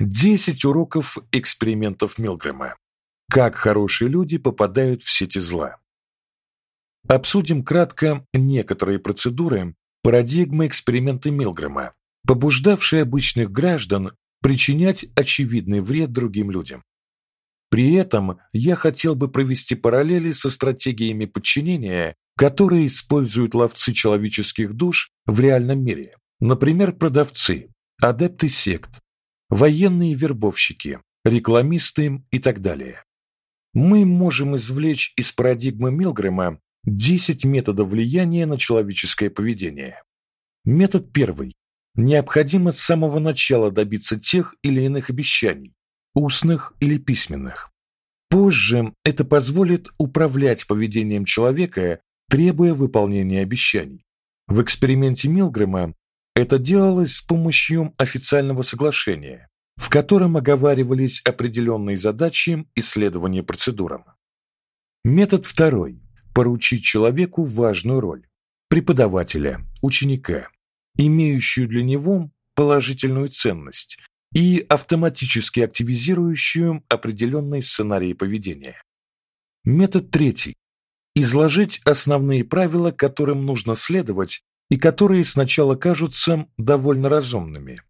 10 уроков экспериментов Милгрэма. Как хорошие люди попадают в сети зла. Обсудим кратко некоторые процедуры, парадигмы эксперимента Милгрэма, побуждавшие обычных граждан причинять очевидный вред другим людям. При этом я хотел бы провести параллели со стратегиями подчинения, которые используют ловцы человеческих душ в реальном мире. Например, продавцы, адепты сект, военные вербовщики, рекламисты и так далее. Мы можем извлечь из парадигмы Милгрэма 10 методов влияния на человеческое поведение. Метод первый. Необходимо с самого начала добиться тех или иных обещаний, устных или письменных. Позже это позволит управлять поведением человека, требуя выполнения обещаний. В эксперименте Милгрэма это делалось с помощью официального соглашения, в котором оговаривались определенные задачи исследования процедурам. Метод второй поручить человеку важную роль преподавателя, ученика, имеющую для него положительную ценность и автоматически активизирующую определенные сценарии поведения. Метод третий изложить основные правила, которым нужно следовать и которые сначала кажутся довольно разумными,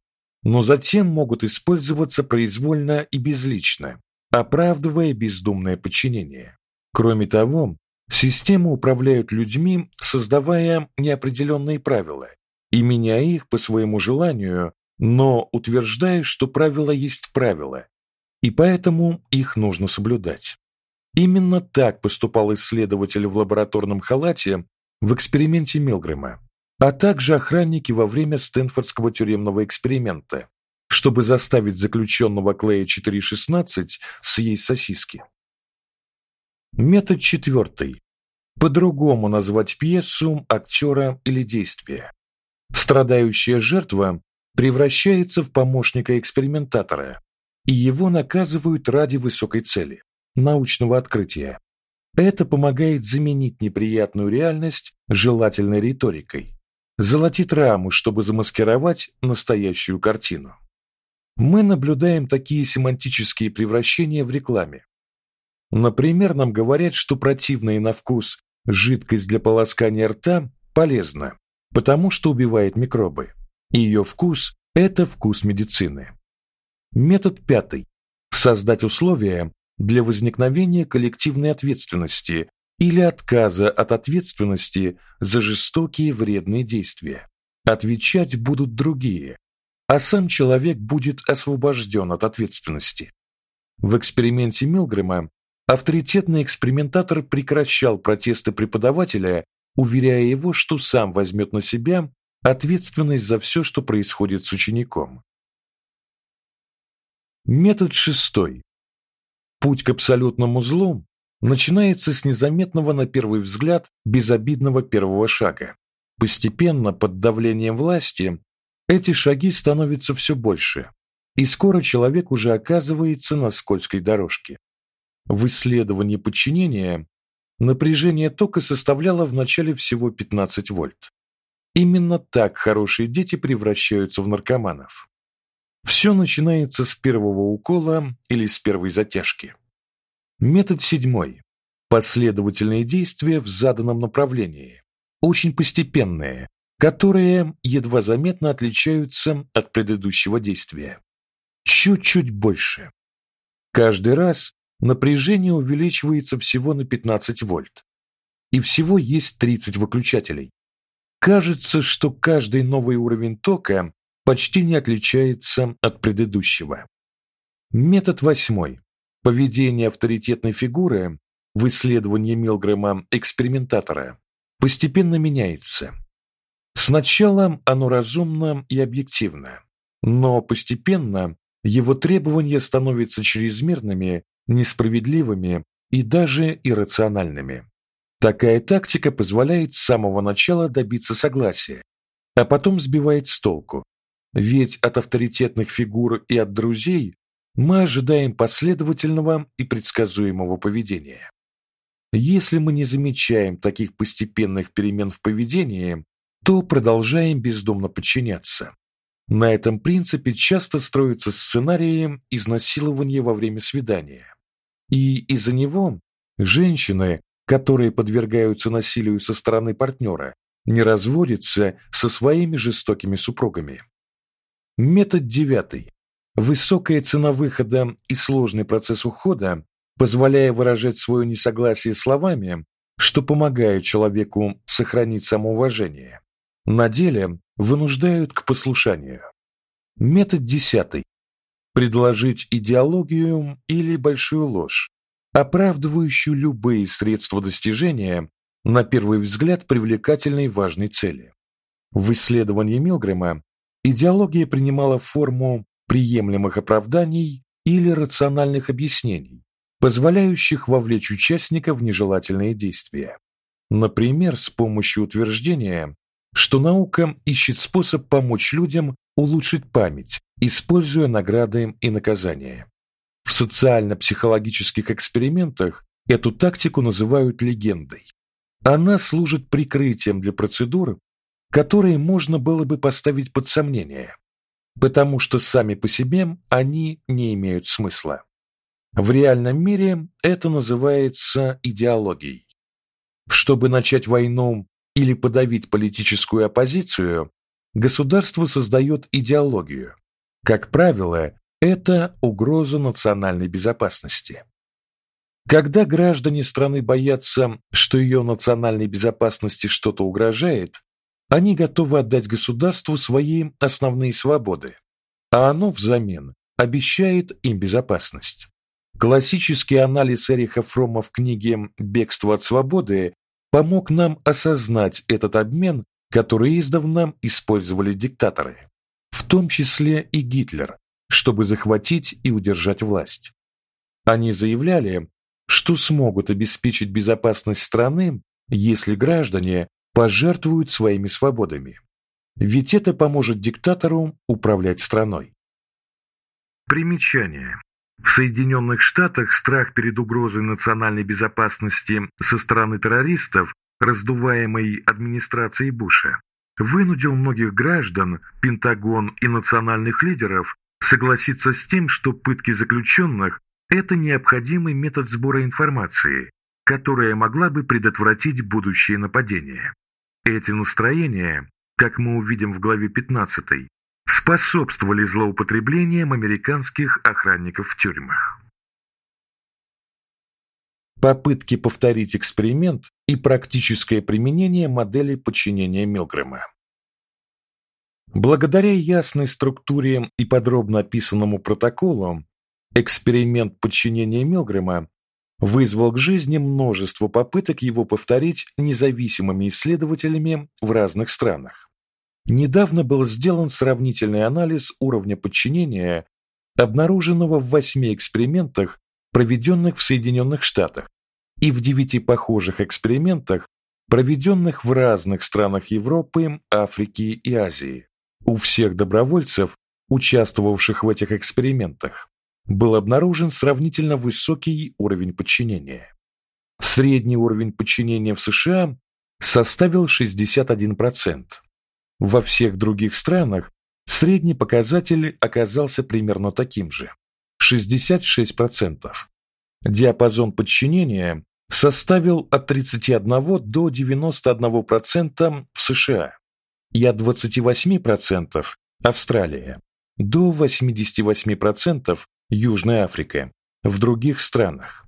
но затем могут использоваться произвольно и безлично, оправдывая бездумное подчинение. Кроме того, систему управляют людьми, создавая неопределенные правила и меняя их по своему желанию, но утверждая, что правила есть правила, и поэтому их нужно соблюдать. Именно так поступал исследователь в лабораторном халате в эксперименте Милгрэма а также охранники во время Стэнфордского тюремного эксперимента, чтобы заставить заключенного Клея 416 съесть сосиски. Метод четвертый. По-другому назвать пьесу, актера или действие. Страдающая жертва превращается в помощника экспериментатора, и его наказывают ради высокой цели научного открытия. Это помогает заменить неприятную реальность желательной риторикой золотит раму, чтобы замаскировать настоящую картину. Мы наблюдаем такие семантические превращения в рекламе. Например, нам говорят, что противная на вкус жидкость для полоскания рта полезна, потому что убивает микробы. И ее вкус это вкус медицины. Метод пятый создать условия для возникновения коллективной ответственности или отказа от ответственности за жестокие вредные действия. Отвечать будут другие, а сам человек будет освобожден от ответственности. В эксперименте Милгрэма авторитетный экспериментатор прекращал протесты преподавателя, уверяя его, что сам возьмет на себя ответственность за все, что происходит с учеником. Метод шестой. Путь к абсолютному злу начинается с незаметного на первый взгляд безобидного первого шага. Постепенно под давлением власти эти шаги становятся все больше, и скоро человек уже оказывается на скользкой дорожке. В исследовании подчинения напряжение тока составляло в начале всего 15 вольт. Именно так хорошие дети превращаются в наркоманов. Все начинается с первого укола или с первой затяжки. Метод седьмой. Последовательные действия в заданном направлении, очень постепенные, которые едва заметно отличаются от предыдущего действия. Чуть-чуть больше. Каждый раз напряжение увеличивается всего на 15 вольт. И всего есть 30 выключателей. Кажется, что каждый новый уровень тока почти не отличается от предыдущего. Метод восьмой. Поведение авторитетной фигуры в исследовании Милгрэма экспериментатора постепенно меняется. Сначала оно разумно и объективно, но постепенно его требования становятся чрезмерными, несправедливыми и даже иррациональными. Такая тактика позволяет с самого начала добиться согласия, а потом сбивает с толку. Ведь от авторитетных фигур и от друзей мы ожидаем последовательного и предсказуемого поведения. Если мы не замечаем таких постепенных перемен в поведении, то продолжаем бездумно подчиняться. На этом принципе часто строятся сценарии изнасилования во время свидания. И из-за него женщины, которые подвергаются насилию со стороны партнера, не разводятся со своими жестокими супругами. Метод девятый. Высокая цена выхода и сложный процесс ухода, позволяя выражать свое несогласие словами, что помогает человеку сохранить самоуважение, на деле вынуждают к послушанию. Метод десятый. Предложить идеологию или большую ложь, оправдывающую любые средства достижения на первый взгляд привлекательной важной цели. В исследовании Милгрэма идеология принимала форму приемлемых оправданий или рациональных объяснений, позволяющих вовлечь участника в нежелательные действия. Например, с помощью утверждения, что наука ищет способ помочь людям улучшить память, используя награды и наказания. В социально-психологических экспериментах эту тактику называют легендой. Она служит прикрытием для процедур, которые можно было бы поставить под сомнение, потому что сами по себе они не имеют смысла. В реальном мире это называется идеологией. Чтобы начать войну или подавить политическую оппозицию, государство создает идеологию. Как правило, это угроза национальной безопасности. Когда граждане страны боятся, что ее национальной безопасности что-то угрожает, они готовы отдать государству свои основные свободы, а оно взамен обещает им безопасность. Классический анализ Эриха Фромма в книге Бегство от свободы помог нам осознать этот обмен, который издавна использовали диктаторы, в том числе и Гитлер, чтобы захватить и удержать власть. Они заявляли, что смогут обеспечить безопасность страны, если граждане пожертвуют своими свободами. Ведь это поможет диктатору управлять страной. Примечание. В Соединенных Штатах страх перед угрозой национальной безопасности со стороны террористов, раздуваемой администрацией Буша, вынудил многих граждан, Пентагон и национальных лидеров согласиться с тем, что пытки заключенных – это необходимый метод сбора информации, которая могла бы предотвратить будущие нападения. Эти настроения, как мы увидим в главе 15, способствовали злоупотреблениям американских охранников в тюрьмах. Попытки повторить эксперимент и практическое применение модели подчинения Милгрэма. Благодаря ясной структуре и подробно описанному протоколу, эксперимент подчинения Милгрэма вызвал к жизни множество попыток его повторить независимыми исследователями в разных странах. Недавно был сделан сравнительный анализ уровня подчинения, обнаруженного в восьми экспериментах, проведенных в Соединенных Штатах, и в девяти похожих экспериментах, проведенных в разных странах Европы, Африки и Азии. У всех добровольцев, участвовавших в этих экспериментах, был обнаружен сравнительно высокий уровень подчинения. Средний уровень подчинения в США составил 61%, во всех других странах средний показатель оказался примерно таким же 66%. Диапазон подчинения составил от 31 до 91% в США и от 28% Австралия до 88% Южная Африка в других странах.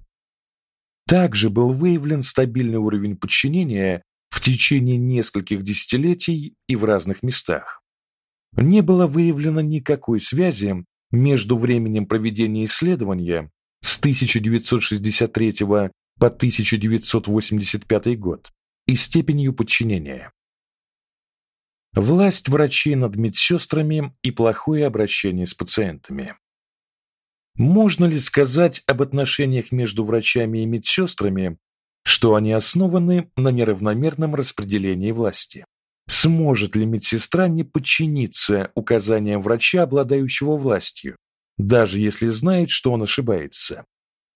Также был выявлен стабильный уровень подчинения в течение нескольких десятилетий и в разных местах. Не было выявлено никакой связи между временем проведения исследования с 1963 по 1985 год и степенью подчинения. Власть врачей над медсестрами и плохое обращение с пациентами. Можно ли сказать об отношениях между врачами и медсестрами, что они основаны на неравномерном распределении власти. Сможет ли медсестра не подчиниться указаниям врача, обладающего властью, даже если знает, что он ошибается?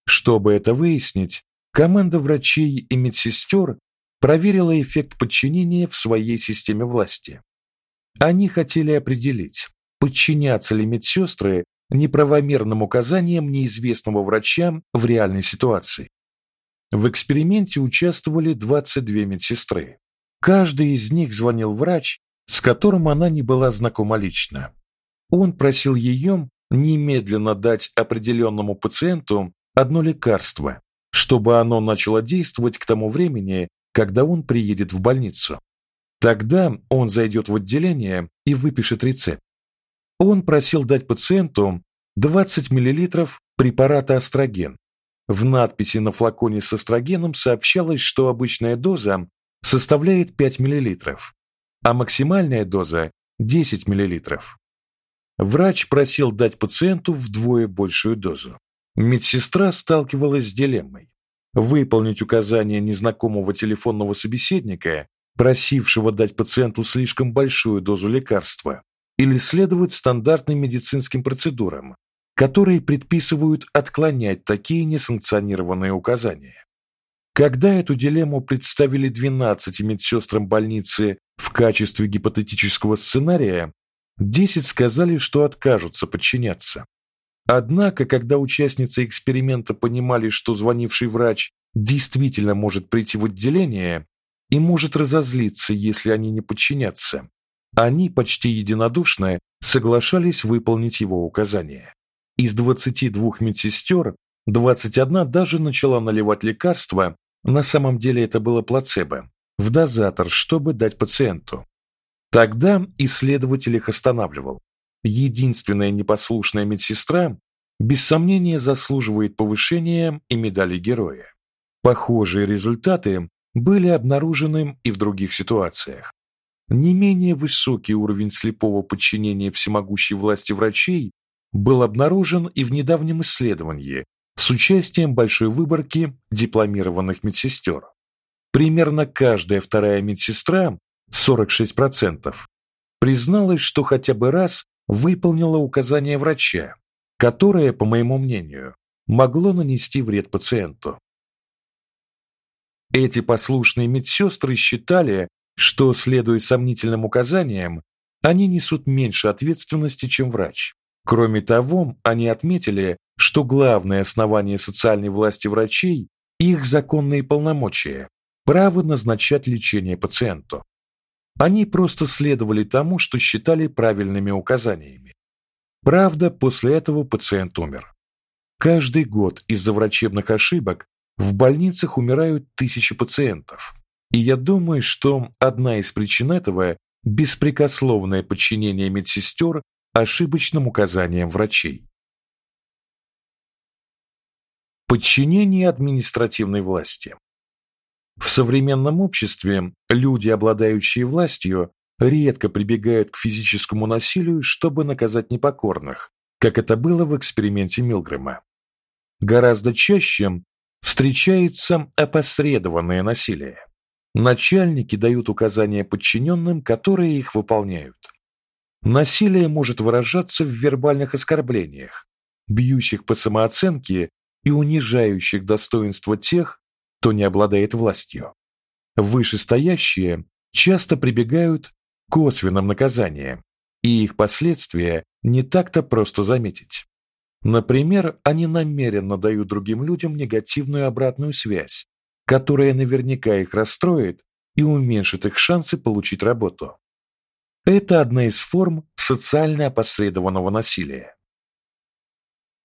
Чтобы это выяснить, команда врачей и медсестер проверила эффект подчинения в своей системе власти. Они хотели определить, подчинятся ли медсестры неправомерным указаниям неизвестного врача в реальной ситуации. В эксперименте участвовали 22 медсестры. Каждой из них звонил врач, с которым она не была знакома лично. Он просил ее немедленно дать определенному пациенту одно лекарство, чтобы оно начало действовать к тому времени, когда он приедет в больницу. Тогда он зайдет в отделение и выпишет рецепт. Он просил дать пациенту 20 мл препарата астроген. В надписи на флаконе с астрогеном сообщалось, что обычная доза составляет 5 мл, а максимальная доза 10 мл. Врач просил дать пациенту вдвое большую дозу. Медсестра сталкивалась с дилеммой: выполнить указания незнакомого телефонного собеседника, просившего дать пациенту слишком большую дозу лекарства, или следовать стандартным медицинским процедурам, которые предписывают отклонять такие несанкционированные указания. Когда эту дилемму представили 12 медсестрам больницы в качестве гипотетического сценария, 10 сказали, что откажутся подчиняться. Однако, когда участницы эксперимента понимали, что звонивший врач действительно может прийти в отделение и может разозлиться, если они не подчинятся, они почти единодушно соглашались выполнить его указания. Из 22 медсестер 21 даже начала наливать лекарства, на самом деле это было плацебо, в дозатор, чтобы дать пациенту. Тогда исследователь их останавливал. Единственная непослушная медсестра без сомнения заслуживает повышения и медали героя. Похожие результаты были обнаружены и в других ситуациях. Не менее высокий уровень слепого подчинения всемогущей власти врачей был обнаружен и в недавнем исследовании с участием большой выборки дипломированных медсестер. Примерно каждая вторая медсестра 46%, призналась, что хотя бы раз выполнила указание врача, которое, по моему мнению, могло нанести вред пациенту. Эти послушные медсестры считали, что, следуя сомнительным указаниям, они несут меньше ответственности, чем врач. Кроме того, они отметили, что главное основание социальной власти врачей их законные полномочия право назначать лечение пациенту. Они просто следовали тому, что считали правильными указаниями. Правда, после этого пациент умер. Каждый год из-за врачебных ошибок в больницах умирают тысячи пациентов. И я думаю, что одна из причин этого беспрекословное подчинение медсестер ошибочным указаниям врачей. Подчинение административной власти. В современном обществе люди, обладающие властью, редко прибегают к физическому насилию, чтобы наказать непокорных, как это было в эксперименте Милгрэма. Гораздо чаще встречается опосредованное насилие. Начальники дают указания подчиненным, которые их выполняют. Насилие может выражаться в вербальных оскорблениях, бьющих по самооценке и унижающих достоинство тех, кто не обладает властью. Вышестоящие часто прибегают к косвенным наказаниям, и их последствия не так-то просто заметить. Например, они намеренно дают другим людям негативную обратную связь, которая наверняка их расстроит и уменьшит их шансы получить работу. Это одна из форм социально опосредованного насилия.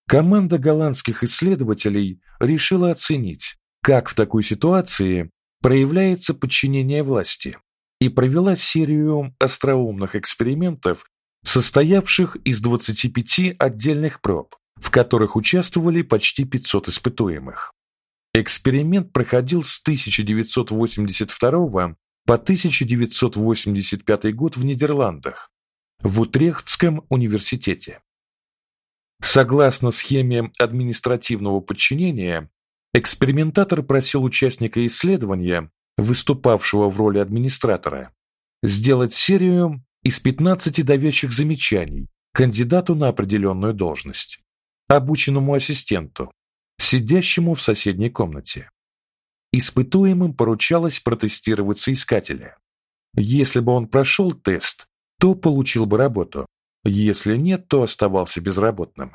Команда голландских исследователей решила оценить, как в такой ситуации проявляется подчинение власти, и провела серию остроумных экспериментов, состоявших из 25 отдельных проб, в которых участвовали почти 500 испытуемых. Эксперимент проходил с 1982 по 1985 год в Нидерландах, в Утрехтском университете. Согласно схеме административного подчинения, Экспериментатор просил участника исследования, выступавшего в роли администратора, сделать серию из 15 давящих замечаний кандидату на определенную должность, обученному ассистенту, сидящему в соседней комнате. Испытуемым поручалось протестировать соискателя. Если бы он прошел тест, то получил бы работу. Если нет, то оставался безработным.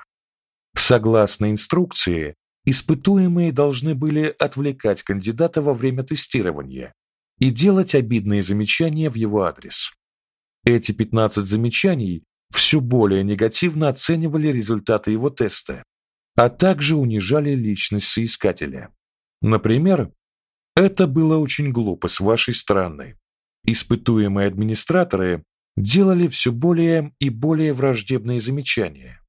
Согласно инструкции, испытуемые должны были отвлекать кандидата во время тестирования и делать обидные замечания в его адрес. Эти 15 замечаний все более негативно оценивали результаты его теста, а также унижали личность соискателя. Например, это было очень глупо с вашей стороны. Испытуемые администраторы делали все более и более враждебные замечания,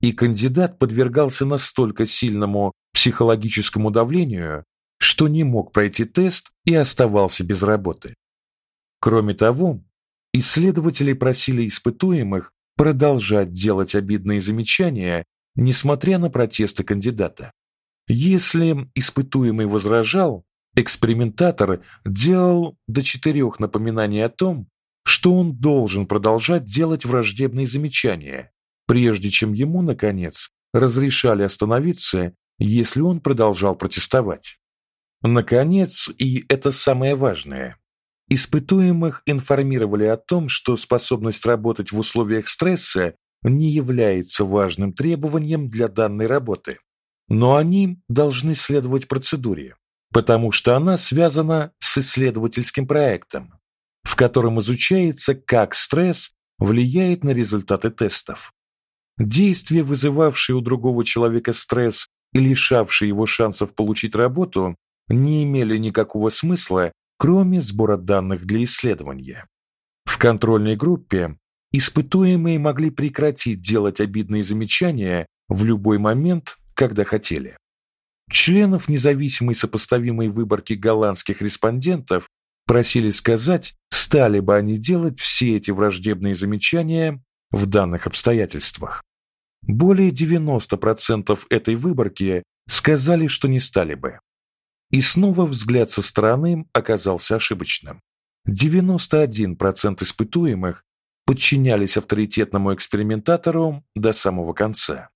и кандидат подвергался настолько сильному психологическому давлению, что не мог пройти тест и оставался без работы. Кроме того, исследователи просили испытуемых продолжать делать обидные замечания, несмотря на протесты кандидата. Если испытуемый возражал, экспериментатор делал до четырех напоминаний о том, что он должен продолжать делать враждебные замечания, прежде чем ему наконец разрешали остановиться, если он продолжал протестовать. Наконец, и это самое важное, испытуемых информировали о том, что способность работать в условиях стресса не является важным требованием для данной работы, но они должны следовать процедуре, потому что она связана с исследовательским проектом, в котором изучается, как стресс влияет на результаты тестов. Действия, вызывавшие у другого человека стресс и лишавшие его шансов получить работу, не имели никакого смысла, кроме сбора данных для исследования. В контрольной группе испытуемые могли прекратить делать обидные замечания в любой момент, когда хотели. Членов независимой сопоставимой выборки голландских респондентов просили сказать, стали бы они делать все эти враждебные замечания в данных обстоятельствах. Более 90% этой выборки сказали, что не стали бы. И снова взгляд со стороны оказался ошибочным. 91% испытуемых подчинялись авторитетному экспериментатору до самого конца.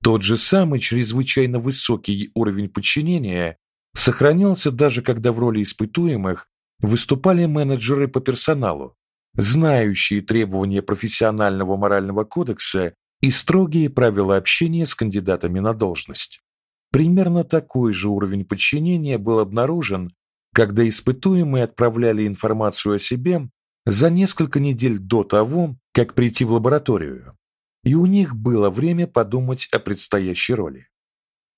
Тот же самый чрезвычайно высокий уровень подчинения сохранялся даже когда в роли испытуемых выступали менеджеры по персоналу, знающие требования профессионального морального кодекса и строгие правила общения с кандидатами на должность. Примерно такой же уровень подчинения был обнаружен, когда испытуемые отправляли информацию о себе за несколько недель до того, как прийти в лабораторию. И у них было время подумать о предстоящей роли.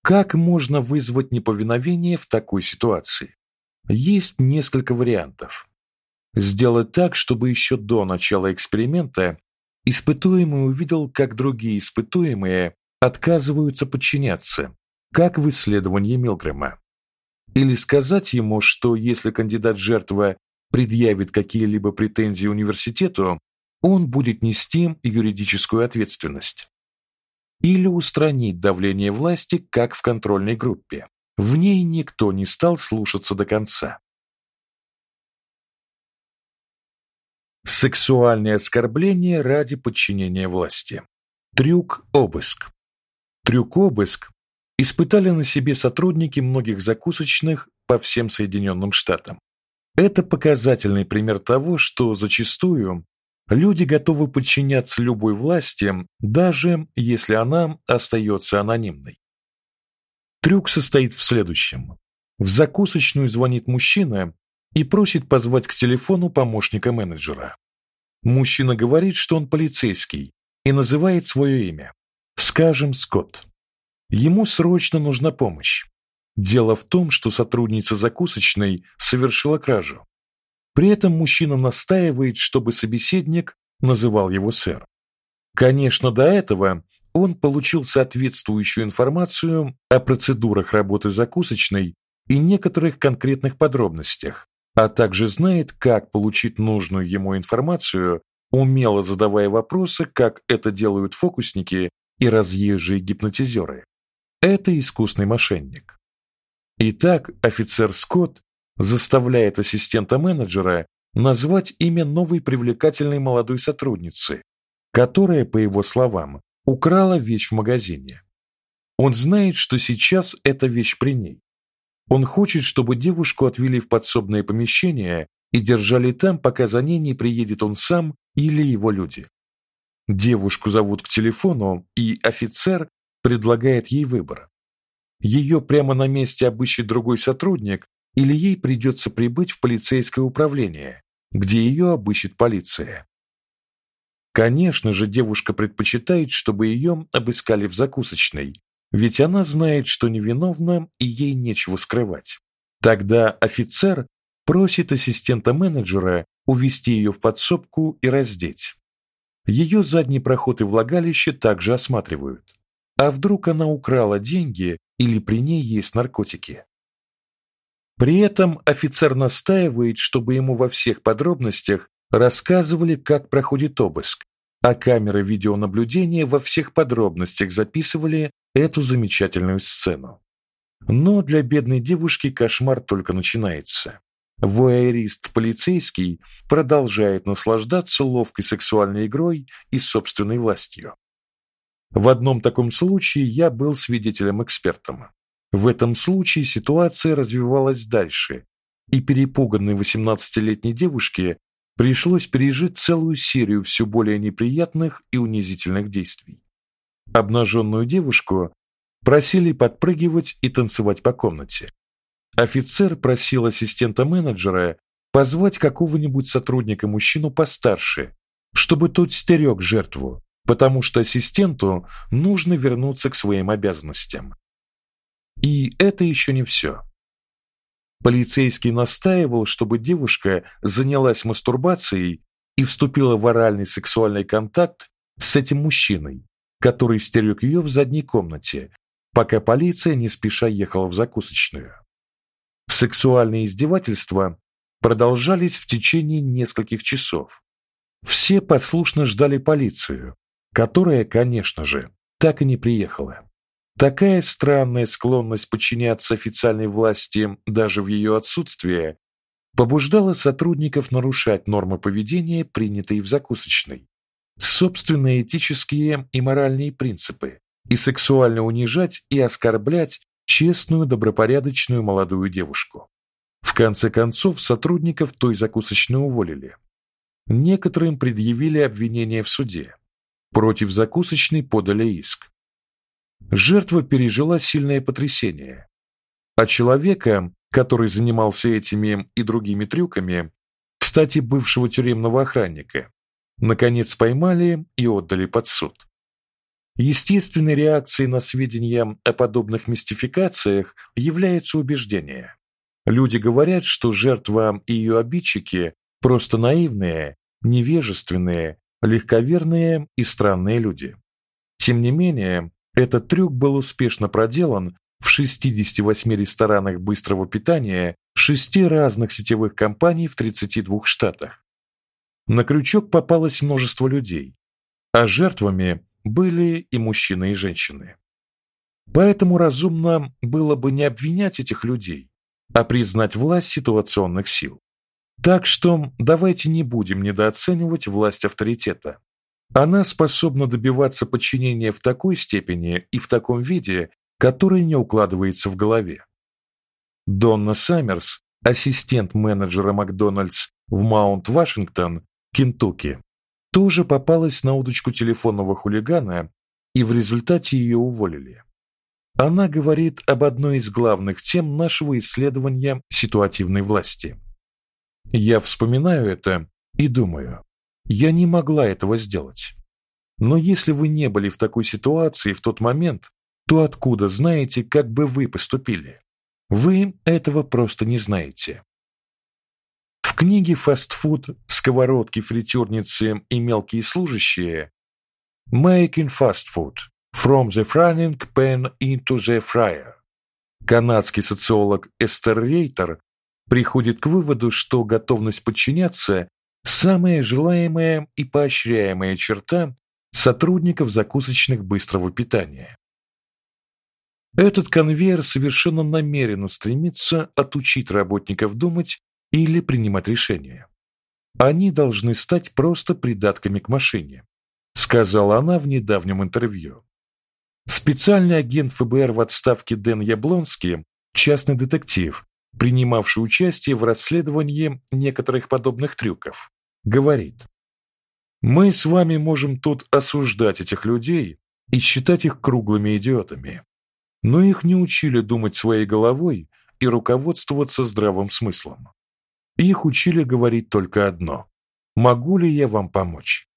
Как можно вызвать неповиновение в такой ситуации? Есть несколько вариантов. Сделать так, чтобы еще до начала эксперимента испытуемый увидел, как другие испытуемые отказываются подчиняться, как в исследовании Милгрэма. Или сказать ему, что если кандидат-жертва предъявит какие-либо претензии университету, он будет нести юридическую ответственность. Или устранить давление власти, как в контрольной группе. В ней никто не стал слушаться до конца. Сексуальное оскорбление ради подчинения власти. Трюк обыск. Трюк обыск испытали на себе сотрудники многих закусочных по всем Соединенным Штатам. Это показательный пример того, что зачастую люди готовы подчиняться любой власти, даже если она остается анонимной. Трюк состоит в следующем. В закусочную звонит мужчина и просит позвать к телефону помощника менеджера. Мужчина говорит, что он полицейский и называет свое имя. Скажем, Скотт. Ему срочно нужна помощь. Дело в том, что сотрудница закусочной совершила кражу. При этом мужчина настаивает, чтобы собеседник называл его сэр. Конечно, до этого он получил соответствующую информацию о процедурах работы закусочной и некоторых конкретных подробностях, а также знает, как получить нужную ему информацию, умело задавая вопросы, как это делают фокусники и разъезжие гипнотизеры. Это искусный мошенник. Итак, офицер Скотт заставляет ассистента менеджера назвать имя новой привлекательной молодой сотрудницы, которая, по его словам, украла вещь в магазине. Он знает, что сейчас эта вещь при ней. Он хочет, чтобы девушку отвели в подсобное помещение и держали там, пока за ней не приедет он сам или его люди. Девушку зовут к телефону, и офицер предлагает ей выбор. Ее прямо на месте обыщет другой сотрудник, или ей придется прибыть в полицейское управление, где ее обыщет полиция. Конечно же, девушка предпочитает, чтобы ее обыскали в закусочной, ведь она знает, что невиновна и ей нечего скрывать. Тогда офицер просит ассистента менеджера увести ее в подсобку и раздеть. Ее задний проход и влагалище также осматривают. А вдруг она украла деньги или при ней есть наркотики? При этом офицер настаивает, чтобы ему во всех подробностях рассказывали, как проходит обыск, а камеры видеонаблюдения во всех подробностях записывали эту замечательную сцену. Но для бедной девушки кошмар только начинается. Вуайерист полицейский продолжает наслаждаться ловкой сексуальной игрой и собственной властью. В одном таком случае я был свидетелем-экспертом. В этом случае ситуация развивалась дальше, и перепуганной 18-летней девушке пришлось пережить целую серию все более неприятных и унизительных действий. Обнаженную девушку просили подпрыгивать и танцевать по комнате. Офицер просил ассистента менеджера позвать какого-нибудь сотрудника-мужчину постарше, чтобы тот стерег жертву, потому что ассистенту нужно вернуться к своим обязанностям. И это еще не все. Полицейский настаивал, чтобы девушка занялась мастурбацией и вступила в оральный сексуальный контакт с этим мужчиной, который стерег ее в задней комнате, пока полиция не спеша ехала в закусочную. Сексуальные издевательства продолжались в течение нескольких часов. Все послушно ждали полицию, которая, конечно же, так и не приехала. Такая странная склонность подчиняться официальной власти даже в ее отсутствие побуждала сотрудников нарушать нормы поведения, принятые в закусочной, собственные этические и моральные принципы, и сексуально унижать и оскорблять честную, добропорядочную молодую девушку. В конце концов, сотрудников той закусочной уволили. Некоторым предъявили обвинения в суде. Против закусочной подали иск. Жертва пережила сильное потрясение. А человека, который занимался этими и другими трюками, кстати, бывшего тюремного охранника, наконец поймали и отдали под суд. Естественной реакцией на сведения о подобных мистификациях является убеждение. Люди говорят, что жертва и ее обидчики просто наивные, невежественные, легковерные и странные люди. Тем не менее, этот трюк был успешно проделан в 68 ресторанах быстрого питания шести разных сетевых компаний в 32 штатах. На крючок попалось множество людей, а жертвами были и мужчины, и женщины. Поэтому разумно было бы не обвинять этих людей, а признать власть ситуационных сил. Так что давайте не будем недооценивать власть авторитета. Она способна добиваться подчинения в такой степени и в таком виде, который не укладывается в голове. Донна Саммерс, ассистент менеджера Макдональдс в Маунт-Вашингтон, Кентукки, тоже попалась на удочку телефонного хулигана, и в результате ее уволили. Она говорит об одной из главных тем нашего исследования ситуативной власти. Я вспоминаю это и думаю, я не могла этого сделать. Но если вы не были в такой ситуации в тот момент, то откуда знаете, как бы вы поступили? Вы этого просто не знаете. В книге «Фастфуд. Сковородки, фритюрницы и мелкие служащие» «Making Fast Food. From the Frying Pan into the Fryer» канадский социолог Эстер Рейтер приходит к выводу, что готовность подчиняться – самая желаемая и поощряемая черта сотрудников закусочных быстрого питания. Этот конвейер совершенно намеренно стремится отучить работников думать или принимать решения. Они должны стать просто придатками к машине, сказала она в недавнем интервью. Специальный агент ФБР в отставке Дэн Яблонский, частный детектив, принимавший участие в расследовании некоторых подобных трюков, говорит: Мы с вами можем тут осуждать этих людей и считать их круглыми идиотами. Но их не учили думать своей головой и руководствоваться здравым смыслом. Их учили говорить только одно: могу ли я вам помочь?